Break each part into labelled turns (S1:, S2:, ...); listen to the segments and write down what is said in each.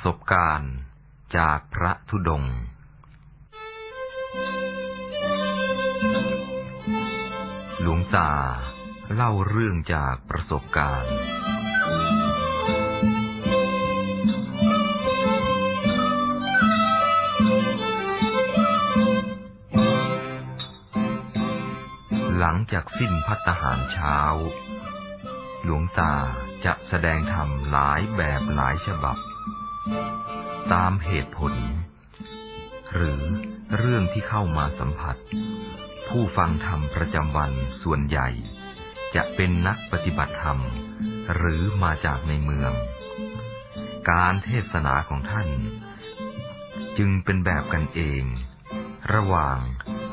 S1: ประสบการณ์จากพระธุดงค์หลวงตาเล่าเรื่องจากประสบการณ์ หลังจากสิ้นพัตตาหารเช้า หลวงตาจะแสดงธรรมหลายแบบหลายฉบับ ตามเหตุผล หรือเรื่องที่เข้ามาสัมผัส ผู้ฟังธรรมประจำวันส่วนใหญ่ จะเป็นนักปฏิบัติธรรม หรือมาจากในเมือง การเทศนาของท่าน จึงเป็นแบบกันเอง ระหว่าง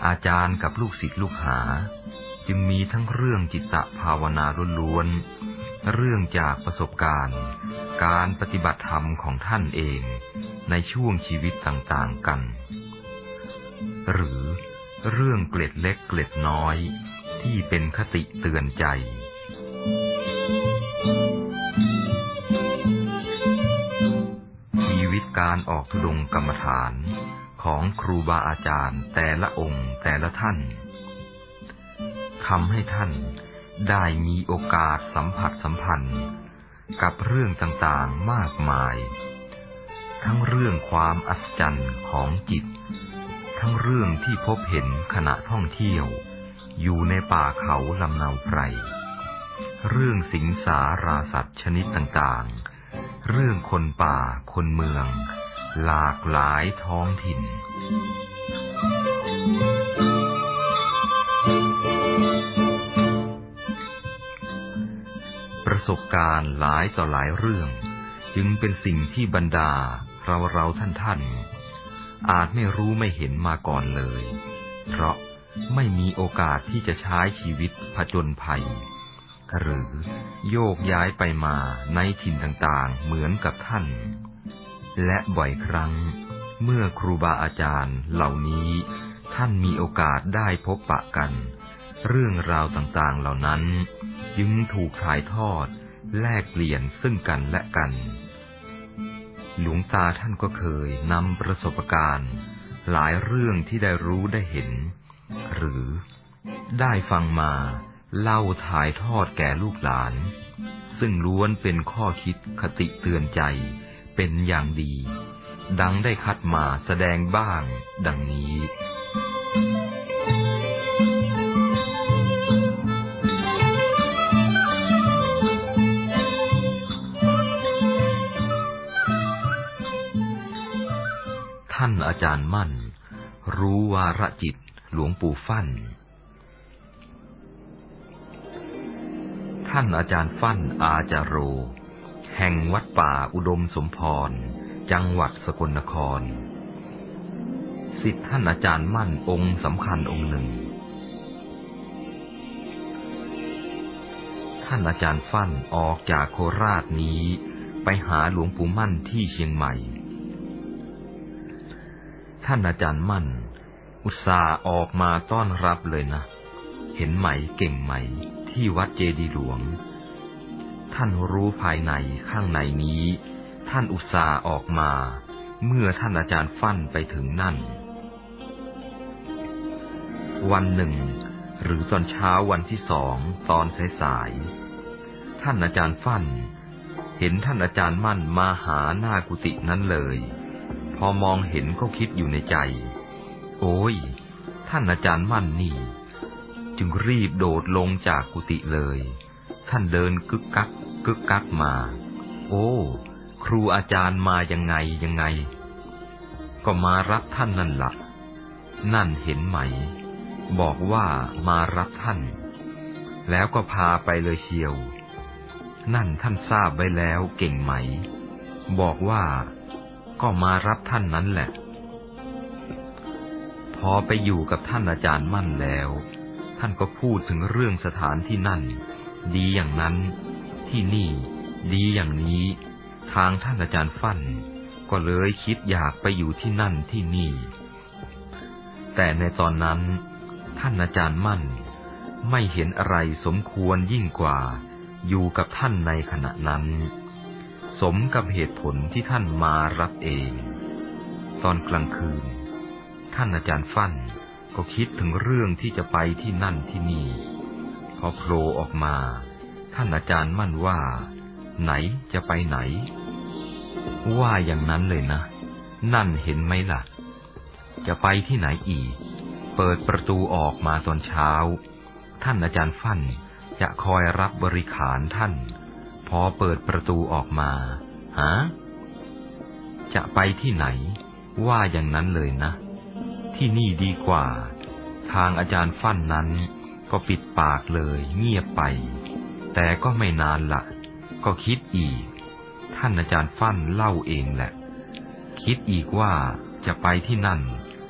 S1: อาจารย์กับลูกศิษย์ลูกหา จึงมีทั้งเรื่องจิตตภาวนาล้วนๆเรื่องจากประสบการณ์ การปฏิบัติธรรมของท่านเองในช่วงชีวิตต่างๆกัน หรือเรื่องเกล็ดเล็กเกล็ดน้อยที่เป็นคติเตือนใจ ชีวิตการออกทุดงกรรมฐานของครูบาอาจารย์แต่ละองค์แต่ละท่านทำให้ท่านได้มีโอกาสสัมผัสสัมพันธ์ กับเรื่องต่างๆมากมาย ทั้งเรื่องความอัศจรรย์ของจิต ทั้งเรื่องที่พบเห็นขณะท่องเที่ยว อยู่ในป่าเขาลำเนาไพร เรื่องสิงสาราสัตว์ชนิดต่างๆ เรื่องคนป่าคนเมือง หลากหลายท้องถิ่น สบการณ์หลายต่อหลายเรื่อง จึงเป็นสิ่งที่บรรดาเราเราท่านท่านอาจไม่รู้ไม่เห็นมาก่อนเลย เพราะไม่มีโอกาสที่จะใช้ชีวิตผจญภัย หรือโยกย้ายไปมาในถิ่นต่างๆเหมือนกับท่าน และบ่อยครั้ง เมื่อครูบาอาจารย์เหล่านี้ท่านมีโอกาสได้พบปะกัน เรื่องราวต่างๆเหล่านั้นยึงถูกถ่ายทอด แลกเปลี่ยนซึ่งกันและกัน หลวงตาท่านก็เคยนำประสบการณ์ หลายเรื่องที่ได้รู้ได้เห็น หรือได้ฟังมาเล่าถ่ายทอดแก่ลูกหลาน ซึ่งล้วนเป็นข้อคิดคติเตือนใจเป็นอย่างดี ดังได้คัดมาแสดงบ้างดังนี้านอาจารย์มั่น รู้วาระจิตหลวงปู่ฟั่น ท่านอาจารย์ฟั่นอาจารโร แห่งวัดป่าอุดมสมพร จังหวัดสกลนคร สิทธิท่านอาจารย์มั่นองค์สำคัญองค์หนึ่ง ท่านอาจารย์ฟั่นออกจากโคราชนี้ไปหาหลวงปู่มั่นที่เชียงใหม่ ท่านอาจารย์มั่น อุตส่าห์ออกมาต้อนรับเลยนะ เห็นไหมเก่งไหม ที่วัดเจดีหลวง ท่านรู้ภายในข้างในนี้ ท่านอุตส่าห์ออกมา เมื่อท่านอาจารย์ฟั่นไปถึงนั่น วันหนึ่ง หรือตอนเช้าวันที่สองตอนสายๆท่านอาจารย์ฟั่นเห็นท่านอาจารย์มั่นมาหาหน้ากุฏินั้นเลย พอมองเห็นก็คิดอยู่ในใจ โอ้ย ท่านอาจารย์มั่นนี่ จึงรีบโดดลงจากกุฏิเลย ท่านเดินกึกกักกึกกักมา โอ้ ครูอาจารย์มายังไงยังไง ก็มารับท่านนั่นละ่ะ นั่นเห็นไหม บอกว่ามารับท่าน แล้วก็พาไปเลยเชียว นั่นท่านทราบไว้แล้วเก่งไหม บอกว่า ก็มารับท่านนั้นแหละ พอไปอยู่กับท่านอาจารย์มั่นแล้ว ท่านก็พูดถึงเรื่องสถานที่นั่น ดีอย่างนั้น ที่นี่ ดีอย่างนี้ ทางท่านอาจารย์ฟั่น ก็เลยคิดอยากไปอยู่ที่นั่นที่นี่ แต่ในตอนนั้น ท่านอาจารย์มั่น ไม่เห็นอะไรสมควรยิ่งกว่า อยู่กับท่านในขณะนั้น สมกับเหตุผลที่ท่านมารับเอง ตอนกลางคืน ท่านอาจารย์ฟั่นก็คิดถึงเรื่องที่จะไปที่นั่นที่นี่ พอโผล่ออกมา ท่านอาจารย์มั่นว่า ไหนจะไปไหน ว่าอย่างนั้นเลยนะ นั่นเห็นไหมล่ะ จะไปที่ไหนอีก เปิดประตูออกมาตอนเช้า ท่านอาจารย์ฟั่นจะคอยรับบริขารท่าน พอเปิดประตูออกมาฮะจะไปที่ไหน ว่าอย่างนั้นเลยนะ ที่นี่ดีกว่า ทางอาจารย์ฟั่นนั้น ก็ปิดปากเลยเงียบไป แต่ก็ไม่นานละ ก็คิดอีก ท่านอาจารย์ฟั่นเล่าเองแหละ คิดอีกว่าจะไปที่นั่น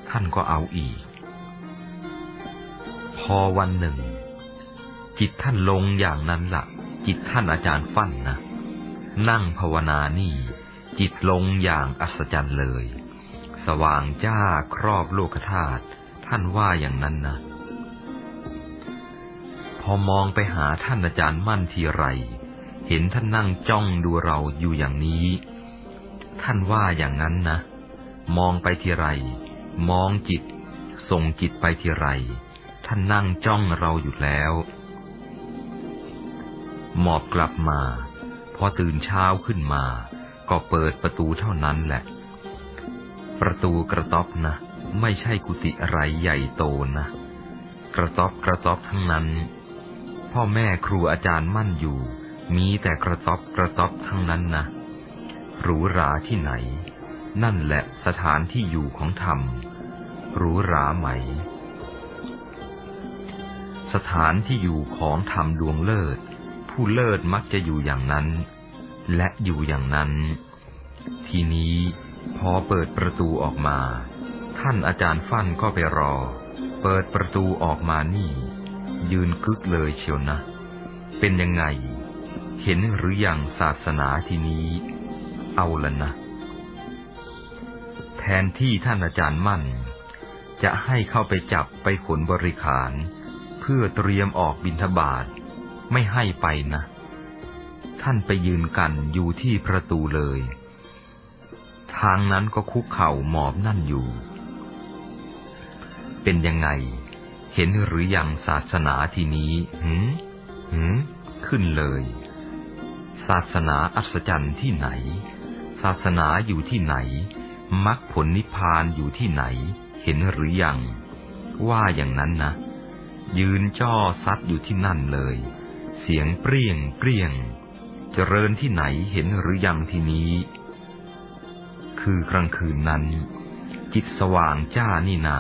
S1: ท่านก็เอาอีก พอวันหนึ่ง จิตท่านลงอย่างนั้นละ่ะ จิตท่านอาจารย์ฟั่นนะ นั่งภาวนานี่ จิตลงอย่างอัศจรรย์เลย สว่างจ้าครอบโลกธาตุท่านว่าอย่างนั้นนะ พอมองไปหาท่านอาจารย์มั่นทีไร เห็นท่านนั่งจ้องดูเราอยู่อย่างนี้ ท่านว่าอย่างนั้นนะ มองไปทีไร มองจิต ส่งจิตไปทีไร ท่านนั่งจ้องเราอยู่แล้ว หมอบกลับมา พอตื่นเช้าขึ้นมา ก็เปิดประตูเท่านั้นแหละ ประตูกระต๊อบนะ ไม่ใช่กุฏิอะไรใหญ่โตนะ กระต๊อบกระต๊อบทั้งนั้น พ่อแม่ครูอาจารย์มั่นอยู่ มีแต่กระต๊อบกระต๊อบทั้งนั้นนะหรูหราที่ไหน นั่นแหละสถานที่อยู่ของธรรมหรูหราไหม สถานที่อยู่ของธรรมดวงเลิศ ผู้เลิศมักจะอยู่อย่างนั้น และอยู่อย่างนั้น ทีนี้พอเปิดประตูออกมา ท่านอาจารย์ฟั่นก็ไปรอ เปิดประตูออกมานี่ ยืนกึกเลยเชียวนะ เป็นยังไง เห็นหรืออยังศาสนาทีนี้ เอาละนะ แทนที่ท่านอาจารย์มั่น จะให้เข้าไปจับไปขนบริขาร เพื่อเตรียมออกบิณฑบาต ไม่ให้ไปนะ ท่านไปยืนกันอยู่ที่ประตูเลย ทางนั้นก็คุกเข่าหมอบนั่นอยู่ เป็นยังไง เห็นหรืออยังศาสนาทีนี้หืมหืมขึ้นเลย ศาสนาอัศจรรย์ที่ไหน ศาสนาอยู่ที่ไหนมรรคผลนิพพานอยู่ที่ไหน เห็นหรือยัง ว่าอย่างนั้นนะ ยืนจ้อซัดอยู่ที่นั่นเลย เสียงเปรี้ยงเปรี้ยง เจริญที่ไหนเห็นหรือยังทีนี้ คือกลางคืนนั้น จิตสว่างจ้านี่นา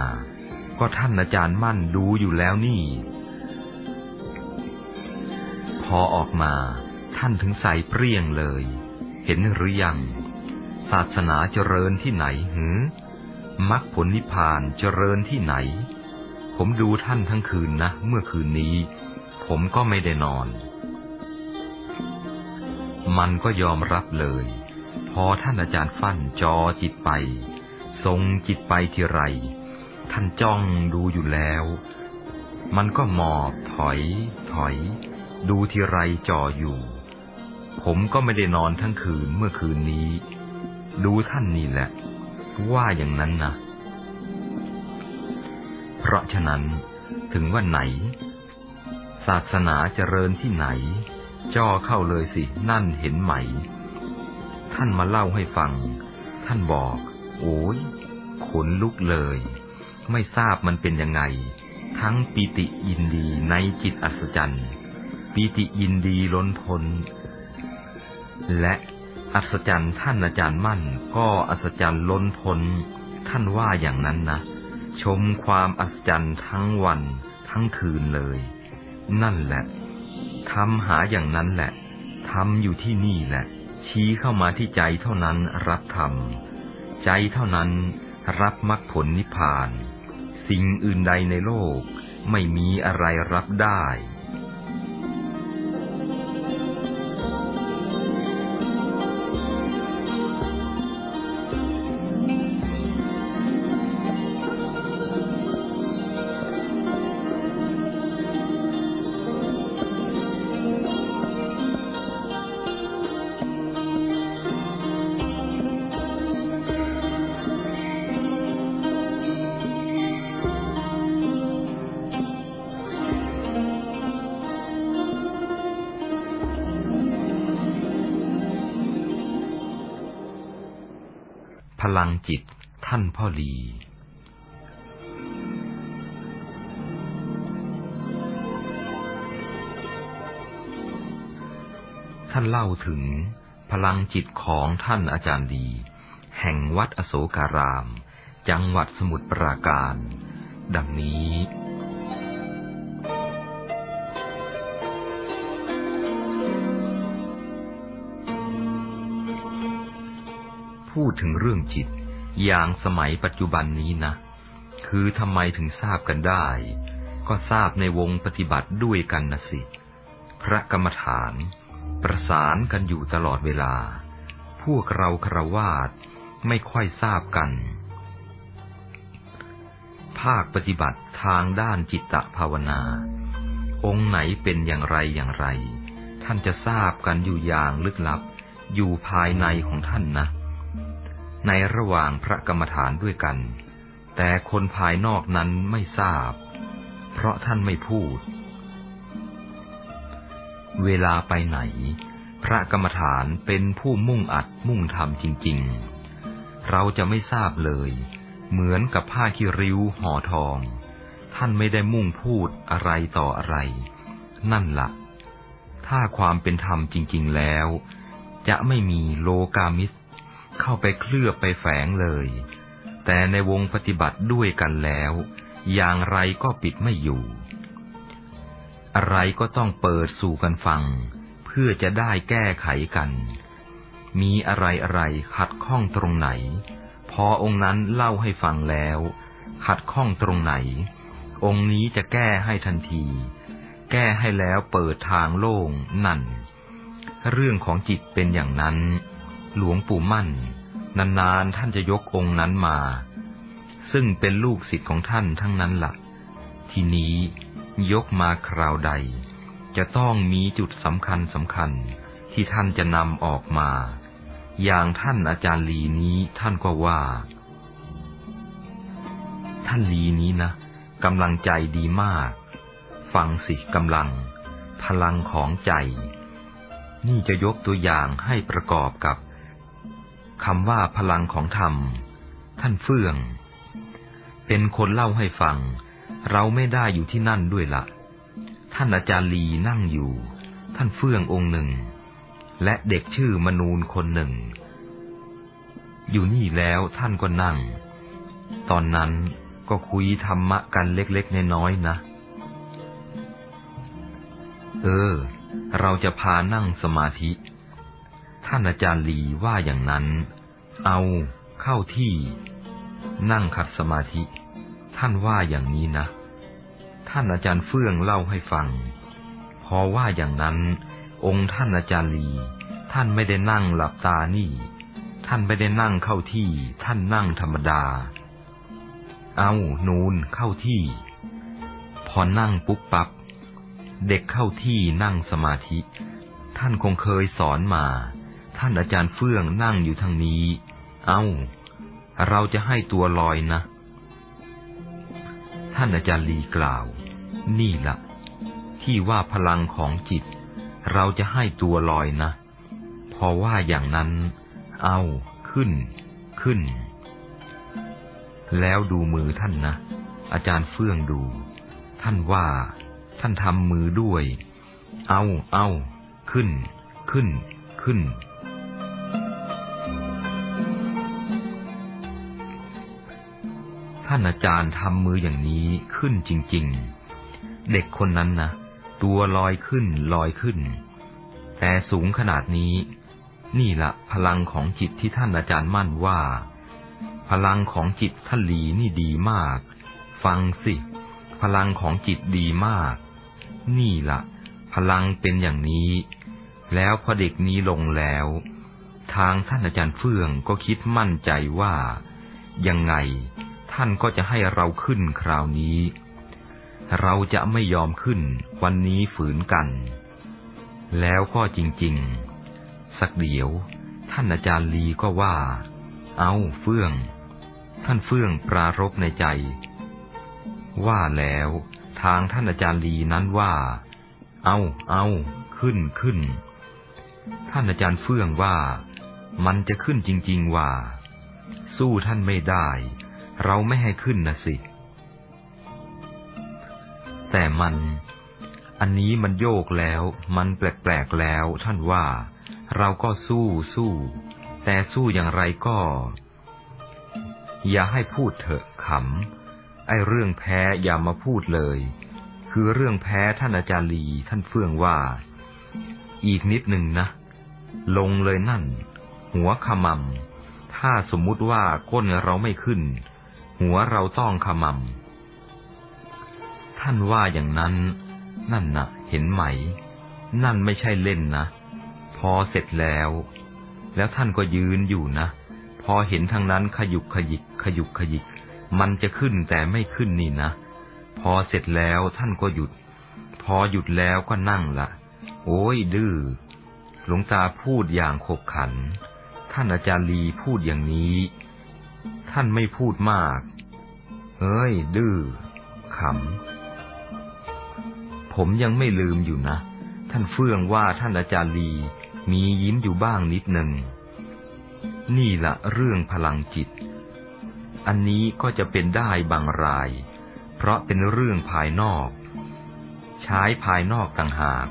S1: ก็ท่านอาจารย์มั่นดูอยู่แล้วนี่ พอออกมาท่านถึงใส่เปรี้ยงเลย เห็นหรือยัง ศาสนาเจริญที่ไหนหืมมรรคผลนิพพานเจริญที่ไหน ผมดูท่านทั้งคืนนะ เมื่อคืนนี้ ผมก็ไม่ได้นอน มันก็ยอมรับเลย พอท่านอาจารย์ฟั่นจอจิตไป ทรงจิตไปทีไร ท่านจ้องดูอยู่แล้ว มันก็หมอบถอย ถอย ดูทีไรจ่ออยู่ ผมก็ไม่ได้นอนทั้งคืนเมื่อคืนนี้ ดูท่านนี่แหละ ว่าอย่างนั้นนะเพราะฉะนั้นถึงว่าไหน ศาสนาเจริญที่ไหน จ่อเข้าเลยสิ นั่นเห็นไหม ท่านมาเล่าให้ฟัง ท่านบอก โอ้ยขนลุกเลย ไม่ทราบมันเป็นยังไง ทั้งปีติยินดีในจิตอัศจรรย์ปีติยินดีล้นพ้น และอัศจรรย์ท่านอาจารย์มั่น ก็อัศจรรย์ล้นพ้น ท่านว่าอย่างนั้นนะ ชมความอัศจรรย์ทั้งวันทั้งคืนเลย นั่นแหละทำหาอย่างนั้นแหละทำอยู่ที่นี่แหละ ชี้เข้ามาที่ใจเท่านั้นรับธรรม ใจเท่านั้นรับมรรคผลนิพพาน สิ่งอื่นใดในโลกไม่มีอะไรรับได้ ลี ท่านเล่าถึงพลังจิตของท่านอาจารย์ดี แห่งวัดอโศการาม จังหวัดสมุทรปราการ ดังนี้พูดถึงเรื่องจิต อย่างสมัยปัจจุบันนี้นะ คือทำไมถึงทราบกันได้ ก็ทราบในวงปฏิบัติด้วยกันนะสิ พระกรรมฐาน ประสานกันอยู่ตลอดเวลา พวกเราครวาดไม่ค่อยทราบกัน ภาคปฏิบัติทางด้านจิตตภาวนา องค์ไหนเป็นอย่างไรอย่างไร ท่านจะทราบกันอยู่อย่างลึกลับอยู่ภายในของท่านนะ ในระหว่างพระกรรมฐานด้วยกัน แต่คนภายนอกนั้นไม่ทราบ เพราะท่านไม่พูด เวลาไปไหน พระกรรมฐานเป็นผู้มุ่งอัดมุ่งทำจริง ๆ เราจะไม่ทราบเลย เหมือนกับผ้าคีริ้วห่อทอง ท่านไม่ได้มุ่งพูดอะไรต่ออะไร นั่นละ่ะ ถ้าความเป็นธรรมจริง ๆแล้ว จะไม่มีโลกามิส เข้าไปเคลือบไปแฝงเลย แต่ในวงปฏิบัติด้วยกันแล้ว อย่างไรก็ปิดไม่อยู่ อะไรก็ต้องเปิดสู่กันฟัง เพื่อจะได้แก้ไขกัน มีอะไรอะไรขัดข้องตรงไหน พอองค์นั้นเล่าให้ฟังแล้ว ขัดข้องตรงไหน องค์นี้จะแก้ให้ทันที แก้ให้แล้วเปิดทางโล่งนั่น เรื่องของจิตเป็นอย่างนั้น หลวงปู่มั่น นานๆท่านจะยกองค์นั้นมา ซึ่งเป็นลูกศิษย์ของท่านทั้งนั้นละ่ะ ทีนี้ยกมาคราวใด จะต้องมีจุดสำคัญสำคัญที่ท่านจะนำออกมา อย่างท่านอาจารย์ลีนี้ท่านก็ว่า ท่านลีนี้นะกำลังใจดีมาก ฟังสิกำลัง พลังของใจ นี่จะยกตัวอย่างให้ประกอบกับ คำว่าพลังของธรรม ท่านเฟื่อง เป็นคนเล่าให้ฟัง เราไม่ได้อยู่ที่นั่นด้วยละ ท่านอาจารย์ลีนั่งอยู่ ท่านเฟื่ององค์หนึ่ง และเด็กชื่อมนูนคนหนึ่ง อยู่นี่แล้วท่านก็นั่ง ตอนนั้นก็คุยธรรมะกันเล็กๆน้อยๆนะ เออ เราจะพานั่งสมาธิานอาจารย์ลีว่าอย่างนั้น เอาเข้าที่ นั่งขัดสมาธิ ท่านว่าอย่างนี้นะ ท่านอาจารย์เฟื่องเล่าให้ฟัง พอว่าอย่างนั้น องค์ท่านอาจารย์ลี ท่านไม่ได้นั่งหลับตานี่ ท่านไม่ได้นั่งเข้าที่ ท่านนั่งธรรมดา เอานูนเข้าที่ พอนั่งปุ๊บปับ๊บเด็กเข้าที่นั่งสมาธิ ท่านคงเคยสอนมา ท่านอาจารย์เฟื่องนั่งอยู่ทางนี้ เอา้า เราจะให้ตัวลอยนะ ท่านอาจารย์ลีกล่าว นี่ละ่ะที่ว่าพลังของจิต เราจะให้ตัวลอยนะ พอว่าอย่างนั้น เอา ขึ้น ขึ้น แล้วดูมือท่านนะ อาจารย์เฟื่องดู ท่านว่า ท่านทำมือด้วย เอา เอา ขึ้น ขึ้นขึ้นานอาจารย์ทำมืออย่างนี้ขึ้นจริง ๆ เด็กคนนั้นนะตัวลอยขึ้นลอยขึ้น แต่สูงขนาดนี้ นี่ละพลังของจิตที่ท่านอาจารย์มั่นว่า พลังของจิตท่านหลีนี่ดีมาก ฟังสิ พลังของจิตดีมาก นี่ละพลังเป็นอย่างนี้ แล้วพอเด็กนี้ลงแล้ว ทางท่านอาจารย์เฟื่องก็คิดมั่นใจว่า ยังไง ท่านก็จะให้เราขึ้นคราวนี้ เราจะไม่ยอมขึ้นวันนี้ฝืนกัน แล้วก็จริง ๆ สักเดี๋ยวท่านอาจารย์ลีก็ว่า เอาเฟื่อง ท่านเฟื่องปรารบในใจ ว่าแล้วทางท่านอาจารย์ลีนั้นว่า เอาเอาขึ้นขึ้น ท่านอาจารย์เฟื่องว่า มันจะขึ้นจริง ๆ ว่า สู้ท่านไม่ได้ เราไม่ให้ขึ้นนะสิ แต่มัน อันนี้มันโยกแล้ว มันแปลกๆแล้ว ท่านว่า เราก็สู้สู้ แต่สู้อย่างไรก็ อย่าให้พูดเถอะขำ ไอ้เรื่องแพ้อย่ามาพูดเลย คือเรื่องแพ้ท่านอาจารย์ลีท่านเฟื่องว่า อีกนิดหนึ่งนะ ลงเลยนั่น หัวขมำถ้าสมมุติว่าก้นเราไม่ขึ้น หัวเราต้องขมำท่านว่าอย่างนั้น นั่นนะ่ะ เห็นไหม นั่นไม่ใช่เล่นนะ พอเสร็จแล้ว แล้วท่านก็ยืนอยู่นะ พอเห็นทางนั้นขยุกขยิก ขยุกขยิก มันจะขึ้นแต่ไม่ขึ้นนี่นะ พอเสร็จแล้วท่านก็หยุด พอหยุดแล้วก็นั่งละโอ้ยดื้อ หลวงตาพูดอย่างขบขัน ท่านอาจารย์ลีพูดอย่างนี้ ท่านไม่พูดมาก เฮ้ย ดื้อขำ ผมยังไม่ลืมอยู่นะ ท่านเฟื่องว่าท่านอาจารย์ลีมียิ้มอยู่บ้างนิดหนึ่ง นี่ละเรื่องพลังจิต อันนี้ก็จะเป็นได้บางราย เพราะเป็นเรื่องภายนอก ใช้ภายนอกต่างหาก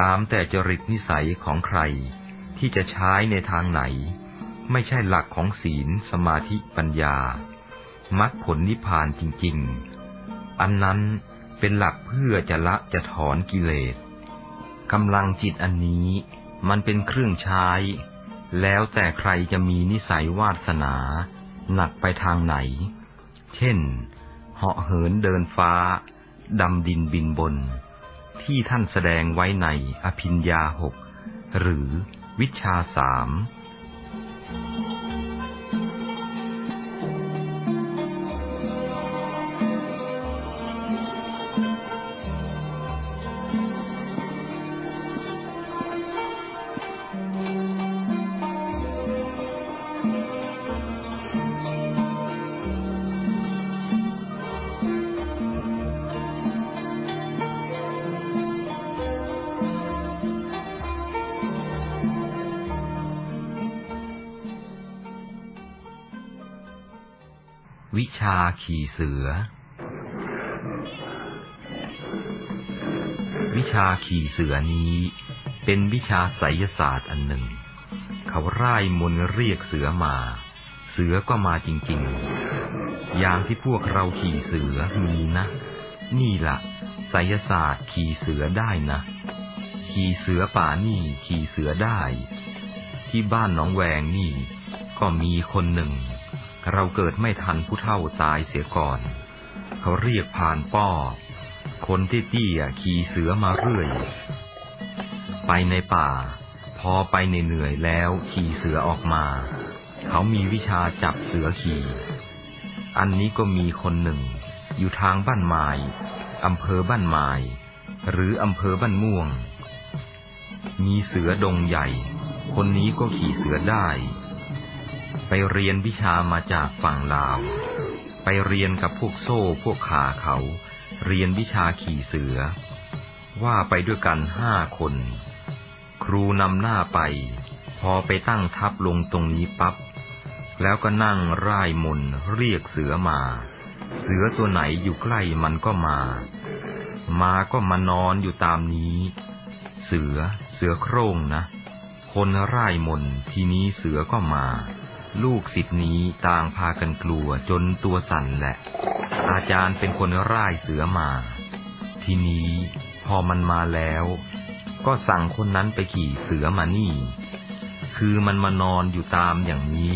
S1: ตามแต่จริตนิสัยของใครที่จะใช้ในทางไหน ไม่ใช่หลักของศีลสมาธิปัญญามรรคผลนิพพานจริง ๆ อันนั้นเป็นหลักเพื่อจะละจะถอนกิเลสกำลังจิตอันนี้มันเป็นเครื่องใช้ แล้วแต่ใครจะมีนิสัยวาสนา หนักไปทางไหน เช่น เหาะเหินเดินฟ้า ดำดินบินบน ที่ท่านแสดงไว้ในอภิญญาหกหรือวิชาสาม วิชาขี่เสือ วิชาขี่เสือนี้ เป็นวิชาไสยศาสตร์อันหนึ่ง เขาร่ายมนเรียกเสือมา เสือก็มาจริงๆ อย่างที่พวกเราขี่เสือมีนะ นี่ละ่ะไสยศาสตร์ขี่เสือได้นะ ขี่เสือป่านี่ขี่เสือได้ ที่บ้านหนองแวงนี่ ก็มีคนหนึ่ง เราเกิดไม่ทันผู้เฒ่าตายเสียก่อน เขาเรียกผ่านป้อ คนที่เตี้ยขี่เสือมาเรื่อย ไปในป่า พอไปในเหนื่อยแล้วขี่เสือออกมา เขามีวิชาจับเสือขี่ อันนี้ก็มีคนหนึ่ง อยู่ทางบ้านไม้อำเภอบ้านไม้หรืออำเภอบ้านม่วง มีเสือดงใหญ่ คนนี้ก็ขี่เสือได้ ไปเรียนวิชามาจากฝั่งลาว ไปเรียนกับพวกโซ่พวกขาเขา เรียนวิชาขี่เสือ ว่าไปด้วยกันห้าคน ครูนำหน้าไป พอไปตั้งทับลงตรงนี้ปับ๊บแล้วก็นั่งร่ายมนเรียกเสือมา เสือตัวไหนอยู่ใกล้มันก็มา มาก็มานอนอยู่ตามนี้ เสือเสือโคร่งนะ คนร่ายมนทีนี้เสือก็มา ลูกศิษย์นี้ต่างพากันกลัวจนตัวสั่นแหละ อาจารย์เป็นคนร่ายเสือมา ทีนี้พอมันมาแล้ว ก็สั่งคนนั้นไปขี่เสือมานี่ คือมันมานอนอยู่ตามอย่างนี้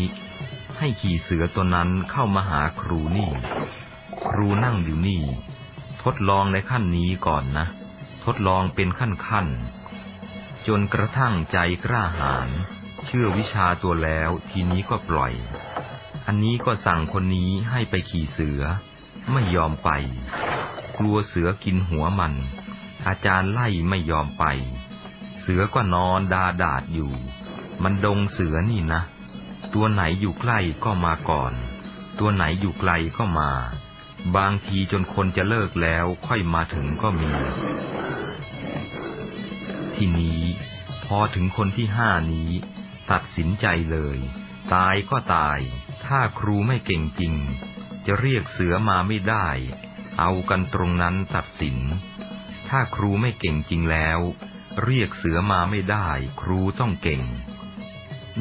S1: ให้ขี่เสือตัวนั้นเข้ามาหาครูนี่ ครูนั่งอยู่นี่ ทดลองในขั้นนี้ก่อนนะ ทดลองเป็นขั้นขั้นจนกระทั่งใจกล้าหาญ เชื่อวิชาตัวแล้ว ทีนี้ก็ปล่อย อันนี้ก็สั่งคนนี้ให้ไปขี่เสือ ไม่ยอมไป กลัวเสือกินหัวมัน อาจารย์ไล่ไม่ยอมไป เสือก็นอนดาดาดอยู่ มันดงเสือนี่นะ ตัวไหนอยู่ใกล้ก็มาก่อน ตัวไหนอยู่ไกลก็มา บางทีจนคนจะเลิกแล้วค่อยมาถึงก็มี ทีนี้พอถึงคนที่ห้านี้ ตัดสินใจเลย ตายก็ตาย ถ้าครูไม่เก่งจริง จะเรียกเสือมาไม่ได้ เอากันตรงนั้นตัดสิน ถ้าครูไม่เก่งจริงแล้ว เรียกเสือมาไม่ได้ ครูต้องเก่ง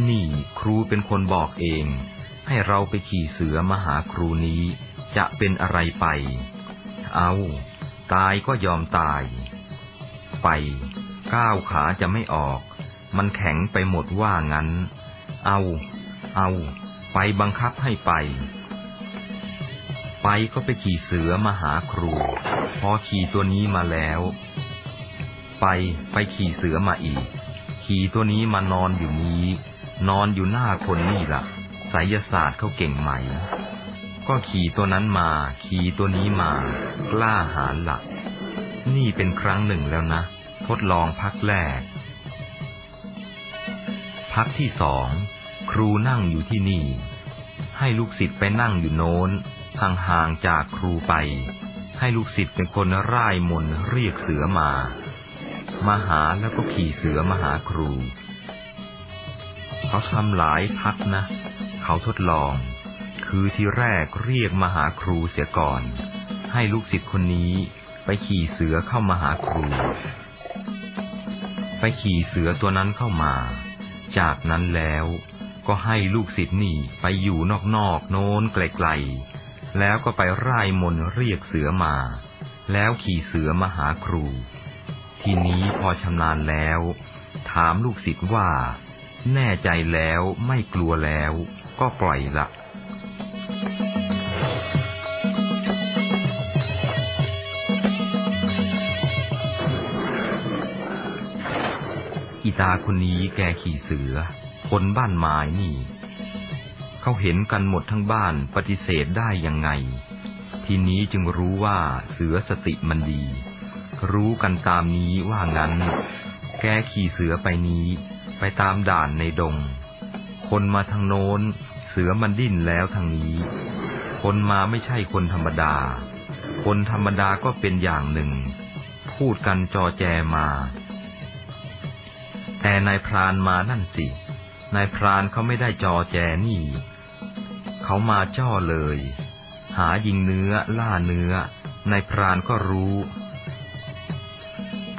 S1: นี่ครูเป็นคนบอกเอง ให้เราไปขี่เสือมาหาครูนี้จะเป็นอะไรไป เอา ตายก็ยอมตาย ไป ก้าวขาจะไม่ออก มันแข็งไปหมดว่างั้น เอา เอา ไปบังคับให้ไป ไปก็ไปขี่เสือมาหาครู พอขี่ตัวนี้มาแล้ว ไปไปขี่เสือมาอีก ขี่ตัวนี้มานอนอยู่นี้ นอนอยู่หน้าคนนี่ละ่ะไสยศาสตร์เขาเก่งไหม ก็ขี่ตัวนั้นมา ขี่ตัวนี้มา กล้าหาญละนี่เป็นครั้งหนึ่งแล้วนะ ทดลองพักแรก พักที่สองครูนั่งอยู่ที่นี่ ให้ลูกศิษย์ไปนั่งอยู่โน้นห่างๆจากครูไป ให้ลูกศิษย์เป็นคนร่ายมนเรียกเสือมา มาหาแล้วก็ขี่เสือมาหาครู เขาทำหลายพักนะ เขาทดลอง คือที่แรกเรียกมาหาครูเสียก่อน ให้ลูกศิษย์คนนี้ไปขี่เสือเข้ามาหาครู ไปขี่เสือตัวนั้นเข้ามา จากนั้นแล้วก็ให้ลูกศิษย์นี่ไปอยู่นอกๆโน้นไกลๆ แล้วก็ไปร่ายมนเรียกเสือมา แล้วขี่เสือมาหาครู ทีนี้พอชำนาญแล้ว ถามลูกศิษย์ว่า แน่ใจแล้วไม่กลัวแล้วก็ปล่อยละ อีตาคนนี้แกขี่เสือ คนบ้านไม้นี่ เขาเห็นกันหมดทั้งบ้านปฏิเสธได้ยังไง ทีนี้จึงรู้ว่าเสือสติมันดี รู้กันตามนี้ว่างั้น แกขี่เสือไปนี้ ไปตามด่านในดง คนมาทางโน้น เสือมันดิ้นแล้วทางนี้ คนมาไม่ใช่คนธรรมดา คนธรรมดาก็เป็นอย่างหนึ่ง พูดกันจอแจมา แต่นายพรานมานั่นสิ นายพรานเขาไม่ได้จอแจนี่ เขามาจ้อเลย หายิงเนื้อล่าเนื้อนายพรานก็รู้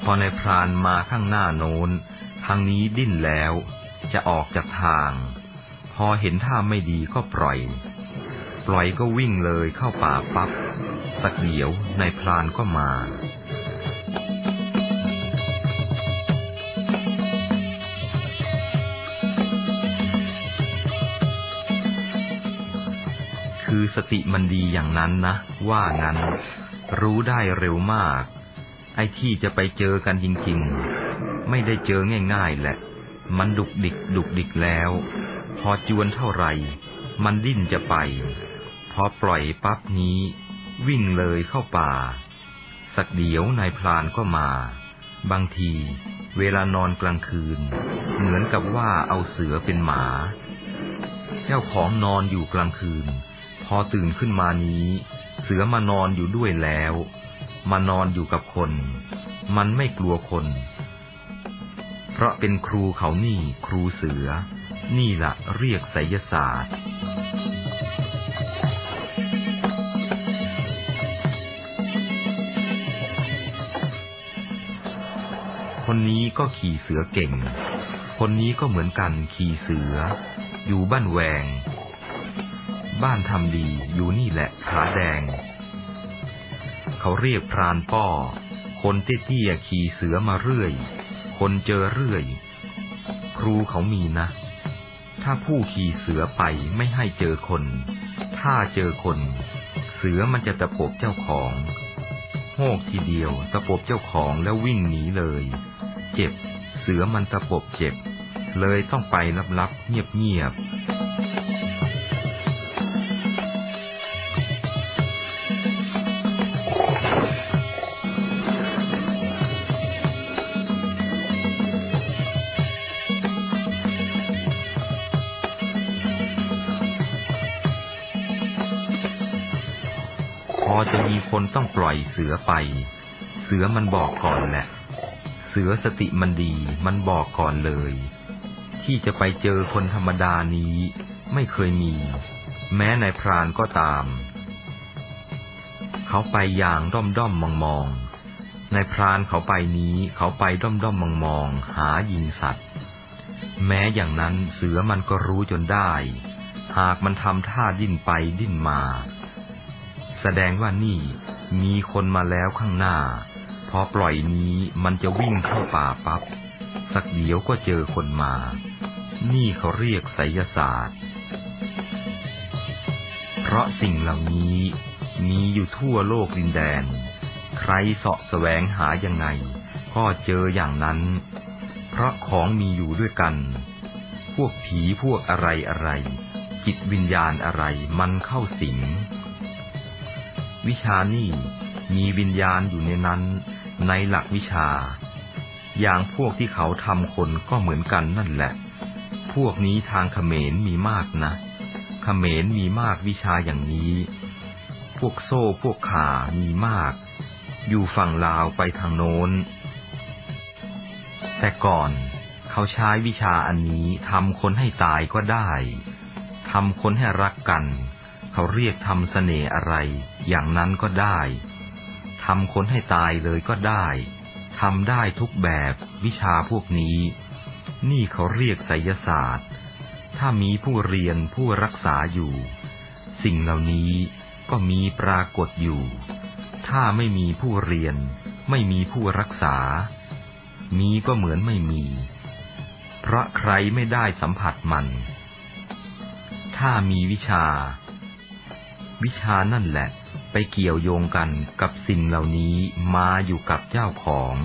S1: พอนายพรานมาข้างหน้าโน้น ทางนี้ดิ้นแล้ว จะออกจากทาง พอเห็นท่าไม่ดีก็ปล่อย ปล่อยก็วิ่งเลยเข้าป่าปับ๊บสักเดียวนายพรานก็มา คือสติมันดีอย่างนั้นนะ ว่างั้น รู้ได้เร็วมาก ไอ้ที่จะไปเจอกันจริงๆ ไม่ได้เจอง่ายๆแหละ มันดุกดิกดุกดิกแล้ว พอจวนเท่าไหร่ มันดิ้นจะไป พอปล่อยปั๊บนี้ วิ่งเลยเข้าป่า สักเดี๋ยวนายพลานก็มา บางทีเวลานอนกลางคืน เหมือนกับว่าเอาเสือเป็นหมา เจ้าของนอนอยู่กลางคืน อตื่นขึ้นมานี้ เสือมานอนอยู่ด้วยแล้ว มานอนอยู่กับคน มันไม่กลัวคน เพราะเป็นครูเขานี่ครูเสือ นี่ละเรียกไสยศาสตร์คนนี้ก็ขี่เสือเก่ง คนนี้ก็เหมือนกันขี่เสือ อยู่บ้านแวง บ้านทำดีอยู่นี่แหละผาแดง เขาเรียกพรานป้อ คนเตี้ยๆขี่เสือมาเรื่อย คนเจอเรื่อย ครูเขามีนะ ถ้าผู้ขี่เสือไปไม่ให้เจอคน ถ้าเจอคน เสือมันจะตะปบเจ้าของโหกทีเดียวตะปบเจ้าของแล้ววิ่งหนีเลย เจ็บ เสือมันตะปบเจ็บ เลยต้องไปลับๆเงียบๆ อจะมีคนต้องปล่อยเสือไป เสือมันบอกก่อนแหละ เสือสติมันดี มันบอกก่อนเลย ที่จะไปเจอคนธรรมดานี้ไม่เคยมี แม้ในพรานก็ตาม เขาไปอย่างด้อมด้อมมองมองในพรานเขาไปนี้เขาไปด้อมด้อมมองมอง หายิงสัตว์ แม้อย่างนั้นเสือมันก็รู้จนได้ หากมันทำท่าดิ้นไปดิ้นมา แสดงว่านี่มีคนมาแล้วข้างหน้า พอปล่อยนี้มันจะวิ่งเข้าป่าปับ๊บสักเดี๋ยวก็เจอคนมา นี่เขาเรียกไสยศาสตร์ เพราะสิ่งเหล่านี้มีอยู่ทั่วโลกดินแดน ใครเสาะแสวงหายังไง ก็เจออย่างนั้น เพราะของมีอยู่ด้วยกัน พวกผีพวกอะไรอะไร จิตวิญญาณอะไรมันเข้าสิง วิชานี่มีวิญญาณอยู่ในนั้น ในหลักวิชา อย่างพวกที่เขาทำคนก็เหมือนกันนั่นแหละ พวกนี้ทางเขมรมีมากนะ เขมรมีมากวิชาอย่างนี้ พวกโซ่พวกขามีมาก อยู่ฝั่งลาวไปทางโน้น แต่ก่อนเขาใช้วิชาอันนี้ทำคนให้ตายก็ได้ทำคนให้รักกัน เขาเรียกทำเสน่ห์อะไร อย่างนั้นก็ได้ทำคนให้ตายเลยก็ได้ทำได้ทุกแบบวิชาพวกนี้ นี่เขาเรียกไสยศาสตร์ ถ้ามีผู้เรียนผู้รักษาอยู่ สิ่งเหล่านี้ก็มีปรากฏอยู่ ถ้าไม่มีผู้เรียน ไม่มีผู้รักษา มีก็เหมือนไม่มี เพราะใครไม่ได้สัมผัสมัน ถ้ามีวิชา วิชานั่นแหละ ไปเกี่ยวโยงกันกับสิ่งเหล่านี้มาอยู่กับเจ้าของ